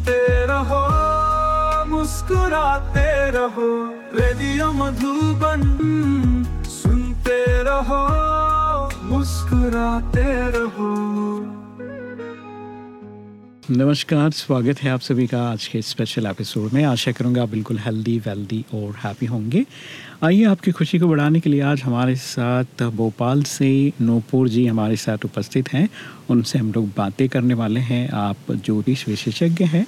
सुनते रहो, मुस्कुराते रहो, रेडियो मधुबन सुनते रहो, मुस्कुराते रहो। नमस्कार, स्वागत है आप सभी का आज के स्पेशल एपिसोड में। आशा करूँगा बिल्कुल हेल्दी वेल्दी और हैप्पी होंगे। आइए आपकी खुशी को बढ़ाने के लिए आज हमारे साथ भोपाल से नूपुर जी हमारे साथ उपस्थित हैं। उनसे हम लोग बातें करने वाले हैं। आप ज्योतिष विशेषज्ञ हैं।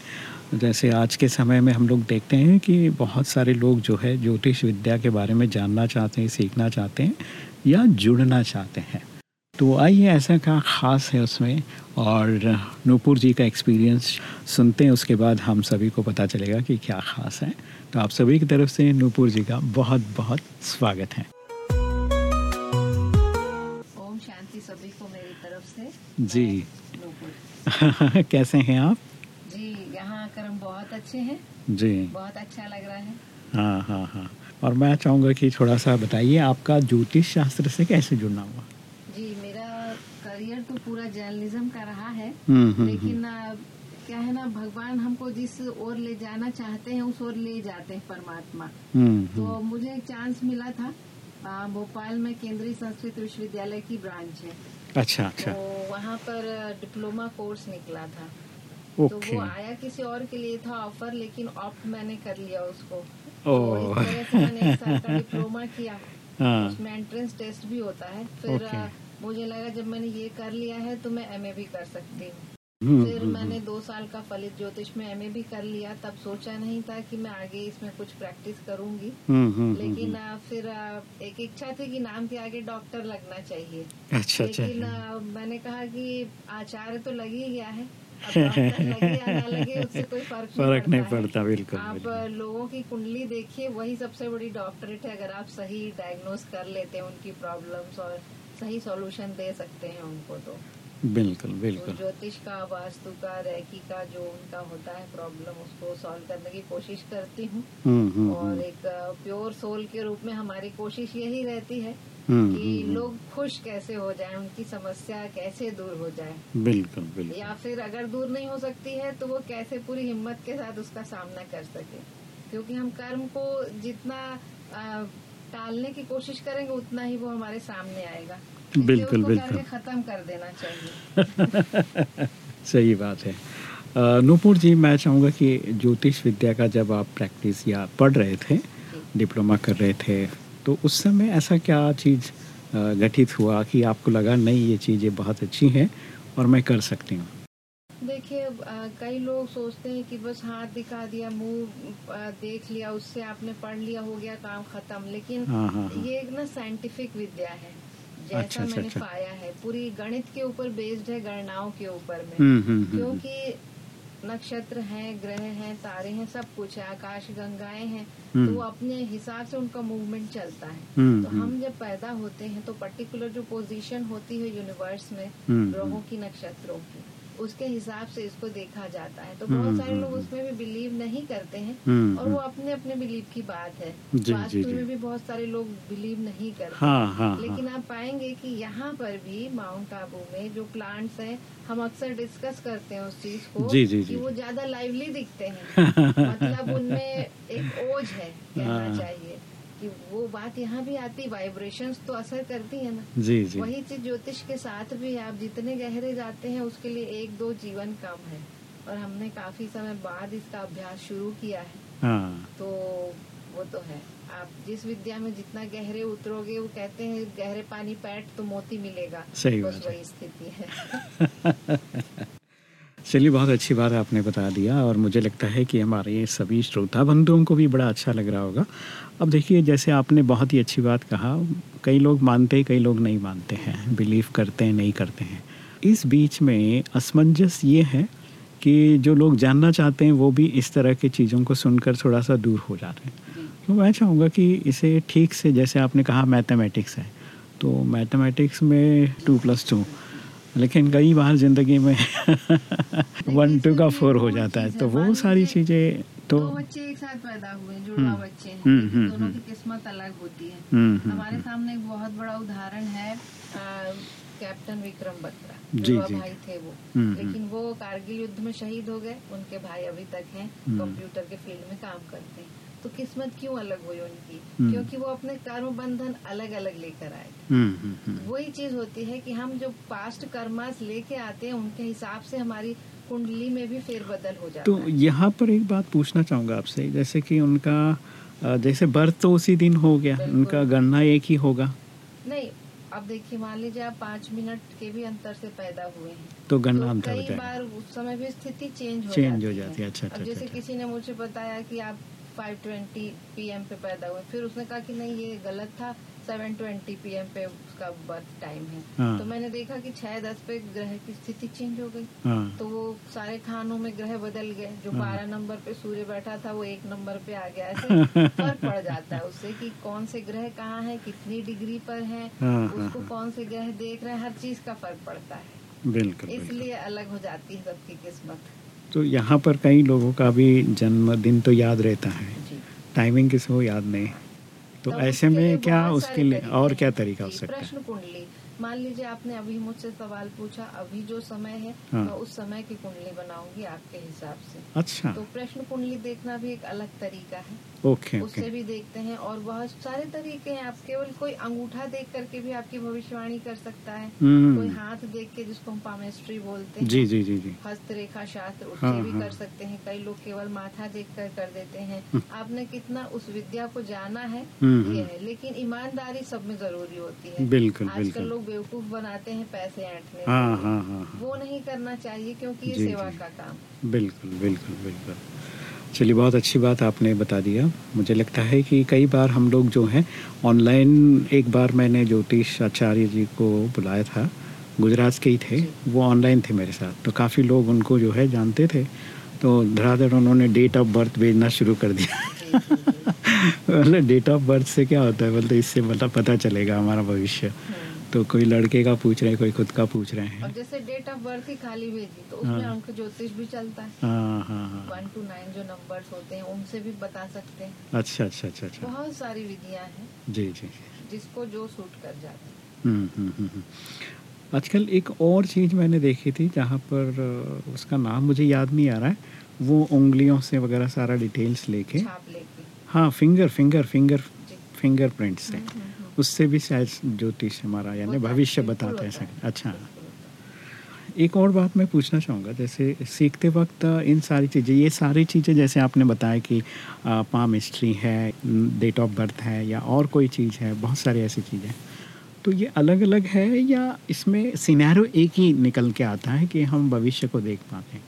जैसे आज के समय में हम लोग देखते हैं कि बहुत सारे लोग जो है ज्योतिष विद्या के बारे में जानना चाहते हैं, सीखना चाहते हैं या जुड़ना चाहते हैं। तो आइए ऐसा क्या ख़ास है उसमें? और नूपुर जी का एक्सपीरियंस सुनते हैं, उसके बाद हम सभी को पता चलेगा कि क्या ख़ास है। तो आप सभी की तरफ़ से नूपुर जी का बहुत बहुत स्वागत है। ओम शांति सभी को मेरी तरफ़ से। जी। कैसे हैं आप? जी यहाँ आकर हम बहुत अच्छे हैं। जी। बहुत अच्छा लग रहा है। हाँ हाँ हाँ। और मैं चाहूँगा कि थोड़ा सा बताइए आपका ज्योतिष शास्त्र से कैसे जुड़ना हुआ? जी मेरा करियर तो पूरा जर्नलिज्म का रहा है। हम्म, हम्म, लेकिन आ, क्या है ना भगवान हमको जिस ओर ले जाना चाहते हैं उस ओर ले जाते हैं परमात्मा। हम्म, तो मुझे एक चांस मिला था। भोपाल में केंद्रीय संस्कृत विश्वविद्यालय की ब्रांच है। अच्छा अच्छा। तो वहाँ पर डिप्लोमा कोर्स निकला था। तो वो आया किसी और के लिए था ऑफ़र लेकिन ऑप्ट मैंने कर लिया उसको। तो इस तरह से मैंने एक साल का डिप्लोमा किया। हाँ। उसमें एंट्रेंस टेस्ट भी होता है। फिर। मुझे लगा जब मैंने ये कर लिया है तो मैं एमए भी कर सकती हूँ। हम्म, फिर हम्म, मैंने दो साल का फलित ज्योतिष में एमए भी कर लिया। तब सोचा नहीं था कि मैं आगे इसमें कुछ प्रैक्टिस करूँगी। हम्म, हम्म, लेकिन फिर एक इच्छा थी कि नाम के आगे डॉक्टर लगना चाहिए। अच्छा अच्छा। लेकिन अ, मैंने कहा कि आचार्य तो लग ही गया है। फ़र्क नहीं पड़ता बिल्कुल आप लोगों की कुंडली देखिए वही सबसे बड़ी डॉक्टरेट है। अगर आप सही डायग्नोस कर लेते हैं उनकी प्रॉब्लम्स और सही सॉल्यूशन दे सकते हैं उनको तो। बिल्कुल तो बिल्कुल ज्योतिष का वास्तु का रैकी का जो उनका होता है प्रॉब्लम उसको सॉल्व करने की कोशिश करती हूँ। हम्म, हम्म, और हम्म, एक प्योर सोल के रूप में हमारी कोशिश यही रहती है कि लोग खुश कैसे हो जाएँ उनकी समस्या कैसे दूर हो जाए। बिल्कुल बिल्कुल। या फिर अगर दूर नहीं हो सकती है तो वो कैसे पूरी हिम्मत के साथ उसका सामना कर सके। क्योंकि हम कर्म को जितना टालने की कोशिश करेंगे उतना ही वो हमारे सामने आएगा। बिल्कुल, बिल्कुल। खत्म कर देना चाहिए। सही बात है। नूपुर जी मैं चाहूँगा कि ज्योतिष विद्या का जब आप प्रैक्टिस या पढ़ रहे थे डिप्लोमा कर रहे थे तो उस समय ऐसा क्या चीज़ गठित हुआ कि आपको लगा नहीं ये चीज़ें बहुत अच्छी हैं और मैं कर सकती हूँ देखिए कई लोग सोचते हैं कि बस हाथ दिखा दिया मुँह देख लिया उससे आपने पढ़ लिया हो गया काम खत्म। लेकिन हाँ, हाँ, हाँ। ये एक ना साइंटिफिक विद्या है। जैसा अच्छा, अच्छा, मैंने अच्छा। पाया है पूरी गणित के ऊपर बेस्ड है गणनाओं के ऊपर में। हम्म, हम्म, हम्म, क्योंकि नक्षत्र हैं ग्रह हैं तारे हैं सब कुछ है आकाश गंगाएँ हैं। तो वो अपने हिसाब से उनका मूवमेंट चलता है। तो हम जब पैदा होते हैं तो पर्टिकुलर जो पोजीशन होती है यूनिवर्स में ग्रहों की नक्षत्रों की। उसके हिसाब से इसको देखा जाता है। तो हम्म, बहुत सारे हम्म, लोग उसमें भी बिलीव नहीं करते हैं हम्म, और वो अपने अपने बिलीव की बात है। वास्तु में भी बहुत सारे लोग बिलीव नहीं करते। हाँ हाँ लेकिन हाँ आप पाएँगे कि यहाँ पर भी माउंट आबू में जो प्लांट्स हैं हम अक्सर डिस्कस करते हैं उस चीज़ को जी, जी, जी। कि वो ज़्यादा लाइवली दिखते हैं। मतलब उनमें एक ओज है कहना हाँ। चाहिए। कि वो बात यहाँ भी आती वाइब्रेशंस तो असर करती है ना। जी जी। वही चीज़ ज्योतिष के साथ भी आप जितने गहरे जाते हैं उसके लिए एक दो जीवन कम है। और हमने काफ़ी समय बाद इसका अभ्यास शुरू किया है। हाँ। तो वो तो है। आप जिस विद्या में जितना गहरे उतरोगे वो कहते हैं गहरे पानी पैट तो मोती मिलेगा। सही बस वही स्थिति है। चलिए, बहुत अच्छी बात आपने बता दिया और मुझे लगता है कि हमारे सभी श्रोता बंधुओं को भी बड़ा अच्छा लग रहा होगा। अब देखिए, जैसे आपने बहुत ही अच्छी बात कहा, कई लोग मानते हैं, कई लोग नहीं मानते हैं, बिलीव करते हैं, नहीं करते हैं। इस बीच में असमंजस ये है कि जो लोग जानना चाहते हैं, वो भी इस तरह की चीज़ों को सुनकर थोड़ा सा दूर हो जाते हैं। तो मैं चाहूँगा कि इसे ठीक से, जैसे आपने कहा, मैथमेटिक्स है। तो मैथमेटिक्स में टू प्लस टू लेकिन कई बार ज़िंदगी में वन टू का फोर हो जाता है तो वो सारी चीज़ें तो दो बच्चे एक साथ पैदा हुए जुड़वा हम्म, बच्चे हैं हम्म, हम्म, दोनों। की किस्मत अलग होती है हमारे सामने एक बहुत बड़ा उदाहरण है कैप्टन विक्रम बत्रा जी, जी। भाई थे वो। लेकिन वो कारगिल युद्ध में शहीद हो गए उनके भाई अभी तक हैं। कंप्यूटर के फ़ील्ड में काम करते हैं तो किस्मत क्यों अलग हुई उनकी? हम्म। क्योंकि वो अपने कर्म बंधन अलग अलग लेकर आए। हम्म, हम्म। वही चीज़ होती है कि हम जो पास्ट कर्मास लेके आते हैं उनके हिसाब से हमारी कुंडली में भी फेरबदल हो जाता तो है। यहाँ पर एक बात पूछना चाहूँगा आपसे जैसे कि उनका जैसे बर्थ तो उसी दिन हो गया उनका गणना एक ही होगा? नहीं अब देखिए मान लीजिए आप पाँच मिनट के भी अंतर से पैदा हुए हैं तो गणना तो अंतर कई बार उस समय भी स्थिति चेंज हो Change जाती हो जाती है, अच्छा, अच्छा, जैसे अच्छा, किसी ने मुझे बताया कि आप 520 पीएम पे पैदा हुए। फिर उसने कहा कि नहीं ये गलत था सेवन 720 पीएम पे उसका बर्थ टाइम है। हाँ। तो मैंने देखा कि छह दस पे ग्रह की स्थिति चेंज हो गई। हाँ। तो वो सारे खानों में ग्रह बदल गए। जो हाँ। बारह नंबर पे सूर्य बैठा था वो एक नंबर पे आ गया। ऐसे फ़र्क पड़ जाता है उससे कि कौन से ग्रह कहाँ है कितनी डिग्री पर है हाँ, हाँ, उसको हाँ। कौन से ग्रह देख रहे हैं हर चीज़ का फ़र्क पड़ता है। बिल्कुल। इसलिए अलग हो जाती है सबकी किस्मत। तो यहाँ पर कई लोगों का भी जन्मदिन तो याद रहता है। टाइमिंग किसी को याद नहीं। तो ऐसे में क्या उसके लिए और क्या तरीका हो सकता है? प्रश्न कुंडली मान लीजिए आपने अभी मुझसे सवाल पूछा अभी जो समय है हाँ। मैं उस समय की कुंडली बनाऊँगी आपके हिसाब से। अच्छा। तो प्रश्न कुंडली देखना भी एक अलग तरीका है। ओके उससे ओके भी देखते हैं और बहुत सारे तरीके हैं। आप केवल कोई अंगूठा देख करके भी आपकी भविष्यवाणी कर सकता है। कोई हम्म हाथ देख के जिसको हम पामेस्ट्री बोलते हैं। जी जी जी जी। हस्तरेखा शास्त्र उससे हाँ, भी हाँ। कर सकते हैं। कई लोग केवल माथा देख कर कर देते हैं। हम्म। आपने कितना उस विद्या को जाना है हम्म, ये। है लेकिन ईमानदारी सब में ज़रूरी होती है। बिल्कुल आजकल लोग बेवकूफ़ बनाते हैं पैसे ऐंठने हाँ हाँ हाँ हाँ। वो नहीं करना चाहिए क्योंकि ये सेवा का काम बिल्कुल बिल्कुल बिल्कुल। चलिए बहुत अच्छी बात आपने बता दिया। मुझे लगता है कि कई बार हम लोग जो हैं ऑनलाइन एक बार मैंने ज्योतिष आचार्य जी को बुलाया था गुजरात के ही थे वो ऑनलाइन थे मेरे साथ। तो काफ़ी लोग उनको जो है जानते थे। तो धड़ाधड़ उन्होंने डेट ऑफ़ बर्थ भेजना शुरू कर दिया। मतलब डेट ऑफ़ बर्थ से क्या होता है? मतलब इससे मतलब पता चलेगा हमारा भविष्य। हम्म। तो कोई लड़के का पूछ रहे हैं कोई खुद का पूछ रहे और हैं जैसे डेट ऑफ़ बर्थ ही खाली भेजी तो उसमें हाँ। अंक ज्योतिष भी चलता है। हाँ हाँ हाँ। वन टू नाइन जो नंबर्स होते हैं उनसे भी बता सकते हैं। अच्छा अच्छा अच्छा अच्छा। बहुत सारी विधियाँ हैं। जी जी जिसको जो सूट कर जाती है। हम्म, हम्म। आजकल एक और चीज़ मैंने देखी थी जहाँ पर उसका नाम मुझे याद नहीं आ रहा है। वो उंगलियों से वगैरह सारा डिटेल्स लेके। छाप लेके। हाँ finger finger finger finger print से। हम्म, हम्म, हम्म। उससे भी शायद ज्योतिष हमारा यानी भविष्य बताते हैं अच्छा। एक और बात मैं पूछना चाहूँगा जैसे सीखते वक्त इन सारी चीज़ें ये सारी चीज़ें जैसे आपने बताया कि पाम हिस्ट्री है डेट ऑफ़ बर्थ है या और कोई चीज़ है बहुत सारी ऐसी चीज़ें तो ये अलग अलग है या इसमें सिनेरियो एक ही निकल के आता है कि हम भविष्य को देख पाते हैं?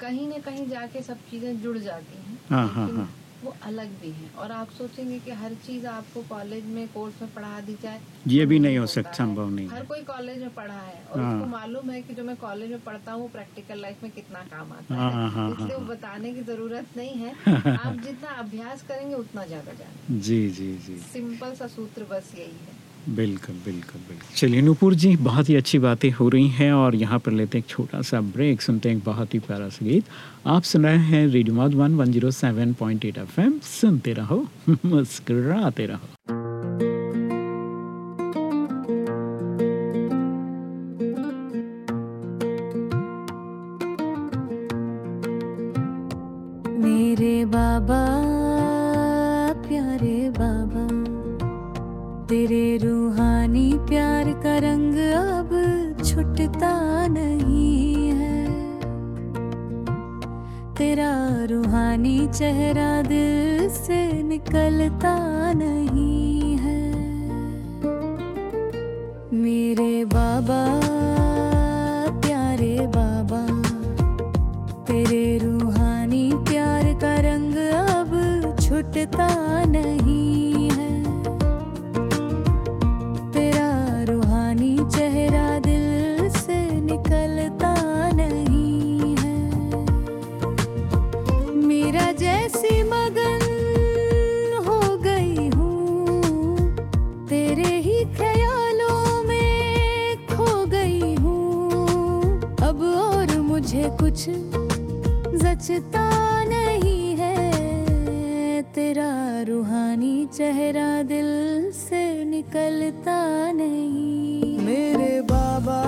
कहीं ना कहीं जाके सब चीज़ें जुड़ जाती हैं। हाँ, हाँ, हाँ। वो अलग भी है। और आप सोचेंगे कि हर चीज़ आपको कॉलेज में कोर्स में पढ़ा दी जाए ये तो भी नहीं हो सकता, संभव नहीं। हर कोई कॉलेज में पढ़ा है और हाँ। उसको मालूम है कि जो मैं कॉलेज में पढ़ता हूँ प्रैक्टिकल लाइफ में कितना काम आता आ, है आ, इसलिए हाँ, वो बताने की ज़रूरत नहीं है। आप जितना अभ्यास करेंगे उतना ज़्यादा जाने। जी जी जी। सिंपल सा सूत्र बस यही है। बिल्कुल बिल्कुल बिल्कुल। चलिए, नूपुर जी, बहुत ही अच्छी बातें हो रही हैं और यहाँ पर लेते हैं एक छोटा सा ब्रेक, सुनते हैं एक बहुत ही प्यारा सा गीत। आप सुन रहे हैं radio Madhuban one zero seven point eight F सुनते रहो, मुस्कराते रहो। दिल से निकलता नहीं। मेरे बाबा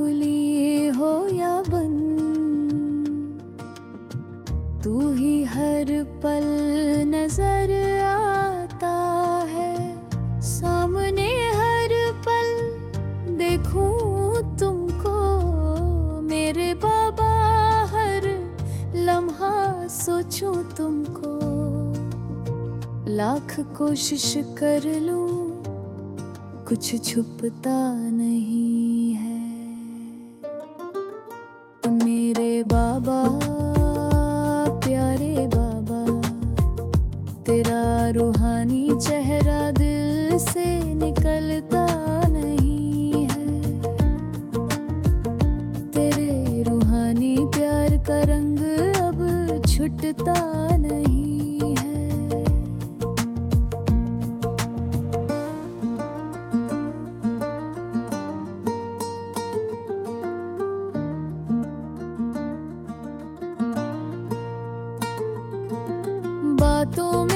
खुली हो या बंद, तू ही हर पल नज़र आता है। सामने हर पल देखूँ तुमको, मेरे बाबा हर लम्हा सोचूं तुमको। लाख कोशिश कर लूँ, कुछ छुपता बातों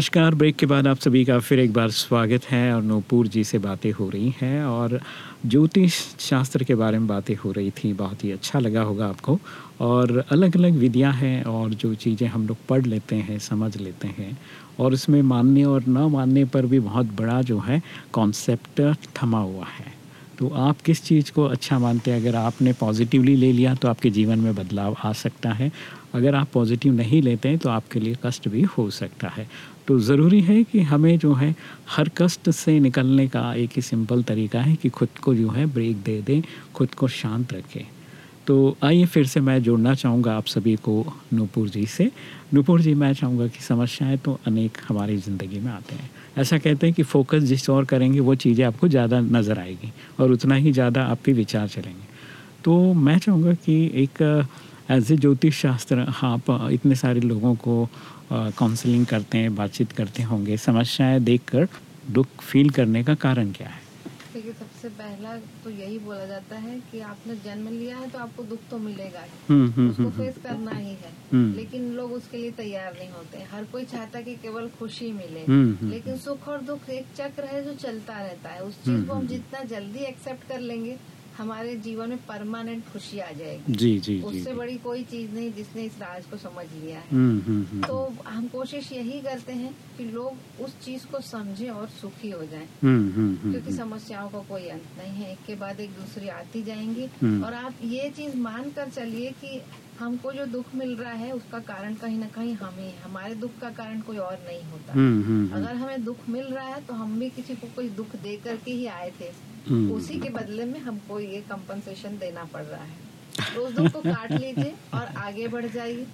नमस्कार। ब्रेक के बाद आप सभी का फिर एक बार स्वागत है और नूपुर जी से बातें हो रही हैं और ज्योतिष शास्त्र के बारे में बातें हो रही थी। बहुत ही अच्छा लगा होगा आपको। और अलग अलग विधियाँ हैं और जो चीज़ें हम लोग पढ़ लेते हैं, समझ लेते हैं और उसमें मानने और न मानने पर भी बहुत बड़ा जो है कॉन्सेप्ट थमा हुआ है। तो आप किस चीज़ को अच्छा मानते हैं? अगर आपने पॉजिटिवली ले लिया तो आपके जीवन में बदलाव आ सकता है। अगर आप पॉजिटिव नहीं लेते हैं तो आपके लिए कष्ट भी हो सकता है। तो ज़रूरी है कि हमें जो है हर कष्ट से निकलने का एक ही सिंपल तरीका है कि खुद को जो है ब्रेक दे दें, खुद को शांत रखें। तो आइए फिर से मैं जोड़ना चाहूँगा आप सभी को नूपुर जी से। नूपुर जी, मैं चाहूँगा कि समस्याएँ तो अनेक हमारी ज़िंदगी में आते हैं। ऐसा कहते हैं कि फोकस जिस और करेंगे, वो चीज़ें आपको ज़्यादा नज़र आएगी और उतना ही ज़्यादा आपके विचार चलेंगे। तो मैं चाहूँगा कि एक एज ए ज्योतिष शास्त्र आप इतने सारे लोगों को काउंसलिंग करते हैं बातचीत करते होंगे। समस्याएँ देखकर दुख फील करने का कारण क्या है? देखिए सबसे पहला तो यही बोला जाता है कि आपने जन्म लिया है तो आपको दुख तो मिलेगा ही। हम्म हम्म उसको हम्म फेस करना ही है। हम्म। लेकिन लोग उसके लिए तैयार नहीं होते हर कोई चाहता है कि केवल खुशी मिले। हम्म, हम्म, लेकिन सुख और दुख एक चक्र है जो चलता रहता है। उस चीज़ को हम हम्म। जितना जल्दी एक्सेप्ट कर लेंगे हमारे जीवन में परमानेंट खुशी आ जाएगी। जी जी जी उससे बड़ी कोई चीज़ नहीं जिसने इस राज को समझ लिया है। हम्म हम्म हम्म तो हम कोशिश यही करते हैं कि लोग उस चीज़ को समझें और सुखी हो जाएँ। क्योंकि समस्याओं का को कोई अंत नहीं है। एक के बाद एक दूसरी आती जाएँगी। और आप ये चीज़ मान कर चलिए कि हमको जो दुख मिल रहा है उसका कारण कहीं ना कहीं हम ही। हमारे दुख का कारण कोई और नहीं होता। अगर हमें दुख मिल रहा है तो हम भी किसी को कोई दुख दे करके ही आए थे। उसी के बदले में हमको ये कंपनसेशन देना पड़ रहा है। तो दुख को काट लीजिए और आगे बढ़ जाइए।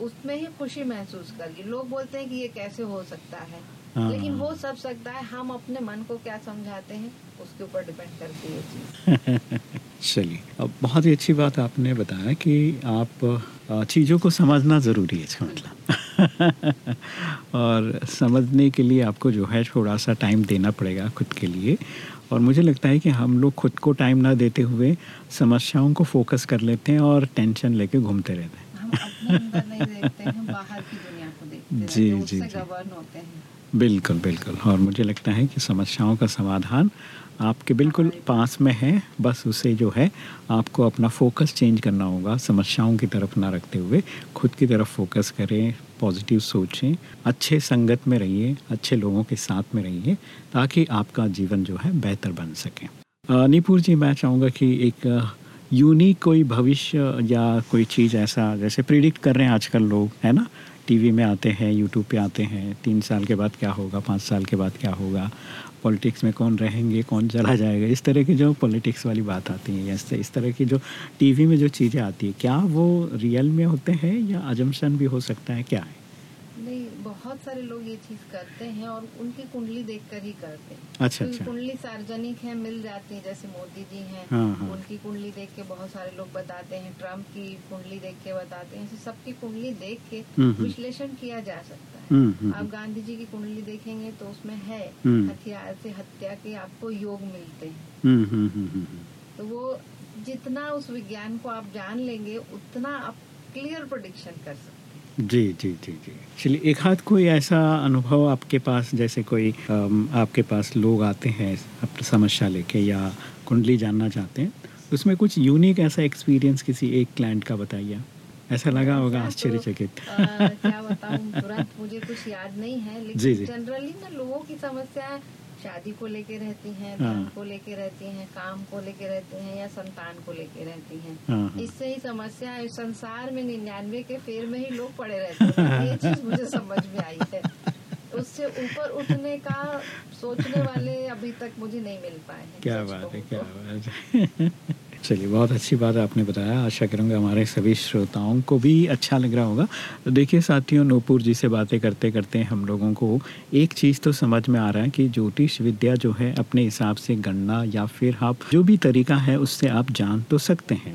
उसमें ही खुशी महसूस करिए। लोग बोलते हैं कि ये कैसे हो सकता है। हाँ। लेकिन हो सब सकता है। हम अपने मन को क्या समझाते हैं उसके ऊपर डिपेंड करती है चीज़। चलिए अब बहुत ही अच्छी बात आपने बताया कि आप चीज़ों को समझना ज़रूरी है इसका मतलब। और समझने के लिए आपको जो है थोड़ा सा टाइम देना पड़ेगा खुद के लिए। और मुझे लगता है कि हम लोग खुद को टाइम ना देते हुए समस्याओं को फोकस कर लेते हैं और टेंशन लेके घूमते रहते हैं। हम अपने अंदर नहीं देखते हैं बाहर की दुनिया को देखते हैं जी, जी, जी। हैं। बिल्कुल बिल्कुल। और मुझे लगता है कि समस्याओं का समाधान आपके बिल्कुल पास में है बस उसे जो है आपको अपना फोकस चेंज करना होगा समस्याओं की तरफ़ ना रखते हुए खुद की तरफ़ फोकस करें पॉजिटिव सोचें, अच्छे संगत में रहिए, अच्छे लोगों के साथ में रहिए, ताकि आपका जीवन जो है बेहतर बन सके। नीपुर जी, मैं चाहूँगा कि एक यूनिक कोई भविष्य या कोई चीज़ ऐसा, जैसे प्रिडिक्ट कर रहे हैं आजकल लोग, है ना? टीवी में आते हैं यूट्यूब पे आते हैं, तीन साल के बाद क्या होगा, पाँच साल के बाद क्या होगा? पॉलिटिक्स में कौन रहेंगे कौन चला जाएगा इस तरह की जो पॉलिटिक्स वाली बात आती है इस इस तरह की जो टीवी में जो चीज़ें आती है क्या वो रियल में होते हैं या अजम्पशन भी हो सकता है क्या है नहीं बहुत सारे लोग ये चीज़ करते हैं और उनकी कुंडली देखकर ही करते हैं अच्छा क्योंकि अच्छा कुंडली सार्वजनिक है मिल जाती है जैसे मोदी जी हैं हाँ, हाँ। उनकी कुंडली देख के बहुत सारे लोग बताते हैं ट्रंप की कुंडली देख के बताते हैं सबकी कुंडली देख के हम्म, हम्म। विश्लेषण किया जा सकता है आप गांधी जी की कुंडली देखेंगे तो उसमें है हम्म। हथियार से हत्या के आपको योग मिलते हैं हम्म हम्म हम्म हम्म, हम्म। तो वो जितना उस विज्ञान को आप जान लेंगे उतना आप क्लियर प्रोडिक्शन कर सकते जी जी जी जी चलिए एक हाथ कोई ऐसा अनुभव आपके पास जैसे कोई आपके पास लोग आते हैं अपनी समस्या लेके या कुंडली जानना चाहते हैं उसमें कुछ यूनिक ऐसा एक्सपीरियंस किसी एक क्लाइंट का बताइए ऐसा लगा होगा तो, आश्चर्यचकित क्या बताऊँ तुरंत मुझे कुछ याद नहीं है लेकिन। जनरली ना लोगों की समस्या शादी को लेके रहती हैं हाँ। धन को लेके रहती हैं काम को लेके रहती हैं या संतान को लेके रहती हैं हाँ, हाँ। इससे ही समस्या है संसार में निन्यानवे के फेर में ही लोग पड़े रहते हैं ये चीज़ मुझे समझ में आई है उससे ऊपर उठने का सोचने वाले अभी तक मुझे नहीं मिल पाए क्या बात है क्या तो। बात है चलिए, बहुत अच्छी बात आपने बताया। आशा करूँगा हमारे सभी श्रोताओं को भी अच्छा लग रहा होगा। तो देखिए साथियों, नूपुर जी से बातें करते करते हम लोगों को एक चीज़ तो समझ में आ रहा है कि ज्योतिष विद्या जो है, अपने हिसाब से गणना या फिर आप जो भी तरीका है, उससे आप जान तो सकते हैं।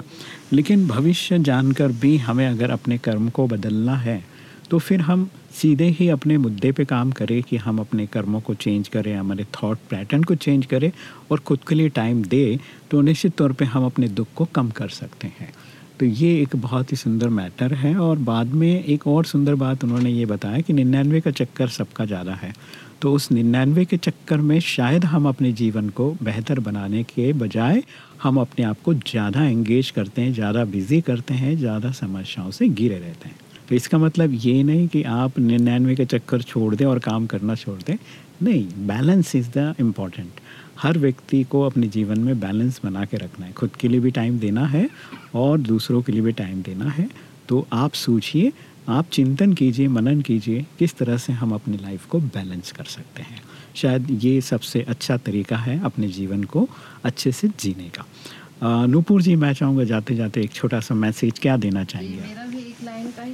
लेकिन भविष्य जानकर भी हमें अगर अपने कर्म को बदलना है तो फिर हम सीधे ही अपने मुद्दे पे काम करें कि हम अपने कर्मों को चेंज करें, हमारे थॉट पैटर्न को चेंज करें और खुद के लिए टाइम दे तो निश्चित तौर पे हम अपने दुख को कम कर सकते हैं। तो ये एक बहुत ही सुंदर मैटर है और बाद में एक और सुंदर बात उन्होंने ये बताया कि निन्यानवे का चक्कर सबका ज़्यादा है। तो उस निन्यानवे के चक्कर में शायद हम अपने जीवन को बेहतर बनाने के बजाय हम अपने आप को ज़्यादा एंगेज करते हैं, ज़्यादा बिज़ी करते हैं, ज़्यादा समस्याओं से घिरे रहते हैं। तो इसका मतलब ये नहीं कि आप निन्यानवे के चक्कर छोड़ दें और काम करना छोड़ दें। नहीं बैलेंस इज़ द इंपॉर्टेंट हर व्यक्ति को अपने जीवन में बैलेंस बना के रखना है। खुद के लिए भी टाइम देना है और दूसरों के लिए भी टाइम देना है। तो आप सोचिए आप चिंतन कीजिए मनन कीजिए किस तरह से हम अपनी लाइफ को बैलेंस कर सकते हैं। शायद ये सबसे अच्छा तरीका है अपने जीवन को अच्छे से जीने का। नूपुर जी मैं चाहूँगा जाते जाते एक छोटा सा मैसेज क्या देना जी,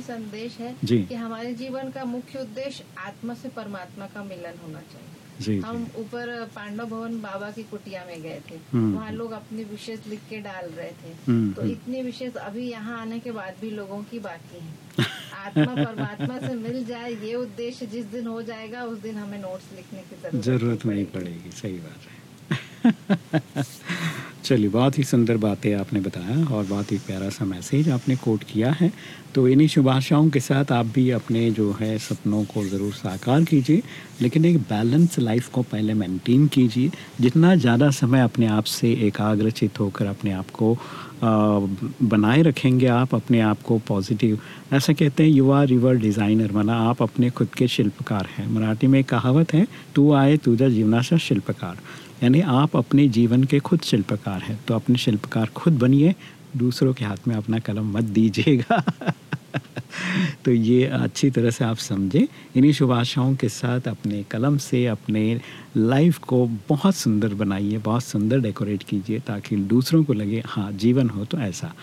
चाहिए आप? मेरा भी एक लाइन का ही संदेश है जी। कि हमारे जीवन का मुख्य उद्देश्य आत्मा से परमात्मा का मिलन होना चाहिए जी हम ऊपर पांडव भवन बाबा की कुटिया में गए थे हम्म। वहाँ लोग अपनी विशेष लिख के डाल रहे थे हम्म, तो हम्म। इतनी विशेष अभी यहाँ आने के बाद भी लोगों की बाकी है आत्मा परमात्मा से मिल जाए ये उद्देश्य जिस दिन हो जाएगा उस दिन हमें नोट्स लिखने की ज़रूरत ज़रूरत नहीं पड़ेगी सही बात है चलिए, बहुत ही सुंदर बातें आपने बताया और बहुत ही प्यारा सा मैसेज आपने कोट किया है। तो इन्हीं शुभ आशाओं के साथ आप भी अपने जो है सपनों को ज़रूर साकार कीजिए, लेकिन एक बैलेंस लाइफ को पहले मेंटेन कीजिए। जितना ज़्यादा समय अपने आप से एकाग्रचित होकर अपने आप को बनाए रखेंगे आप, अपने आप को पॉजिटिव ऐसा कहते हैं यू आर रिवर डिज़ाइनर माना, आप अपने खुद के शिल्पकार हैं। मराठी में कहावत है, तू आए तुझा जीवनाशा शिल्पकार। यानी आप अपने जीवन के खुद शिल्पकार हैं। तो अपने शिल्पकार खुद बनिए, दूसरों के हाथ में अपना कलम मत दीजिएगा। तो ये अच्छी तरह से आप समझें। इन्हीं शुभ आशाओं के साथ अपने कलम से अपने लाइफ को बहुत सुंदर बनाइए बहुत सुंदर डेकोरेट कीजिए ताकि दूसरों को लगे हाँ जीवन हो तो ऐसा।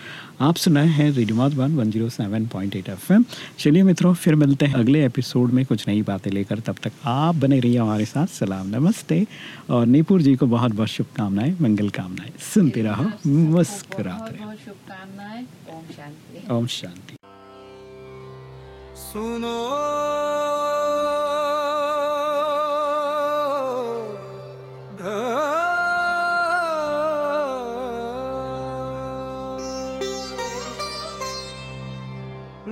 आप सुनाए हैं radio one one zero seven point eight F M चलिए मित्रों फिर मिलते हैं अगले एपिसोड में कुछ नई बातें लेकर। तब तक आप बने रहिए हमारे साथ। सलाम नमस्ते। और नीपुर जी को बहुत बहुत शुभकामनाएँ मंगल कामनाएँ। सुनते रहो मुस्कुराते ओम शांति। सुनो।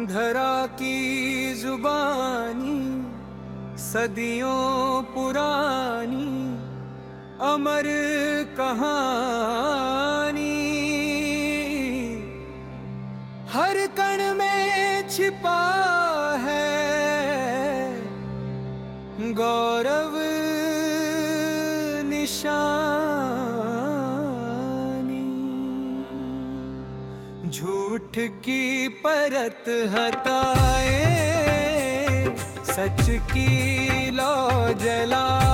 धरा की जुबानी सदियों पुरानी अमर कहानी। हर कण में छिपा है। गौरव निशानी। झूठ की परत हटाए, सच की लौ जलाए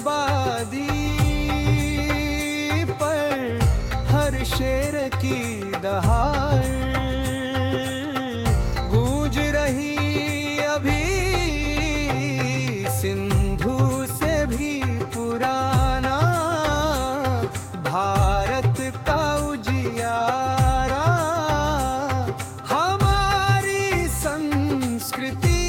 झूठ ने दबा दी पर हर शेर की दहाड़। गूंज रही अभी सिंधु से भी पुराना भारत का उजियारा। हमारी संस्कृति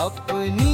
अपनी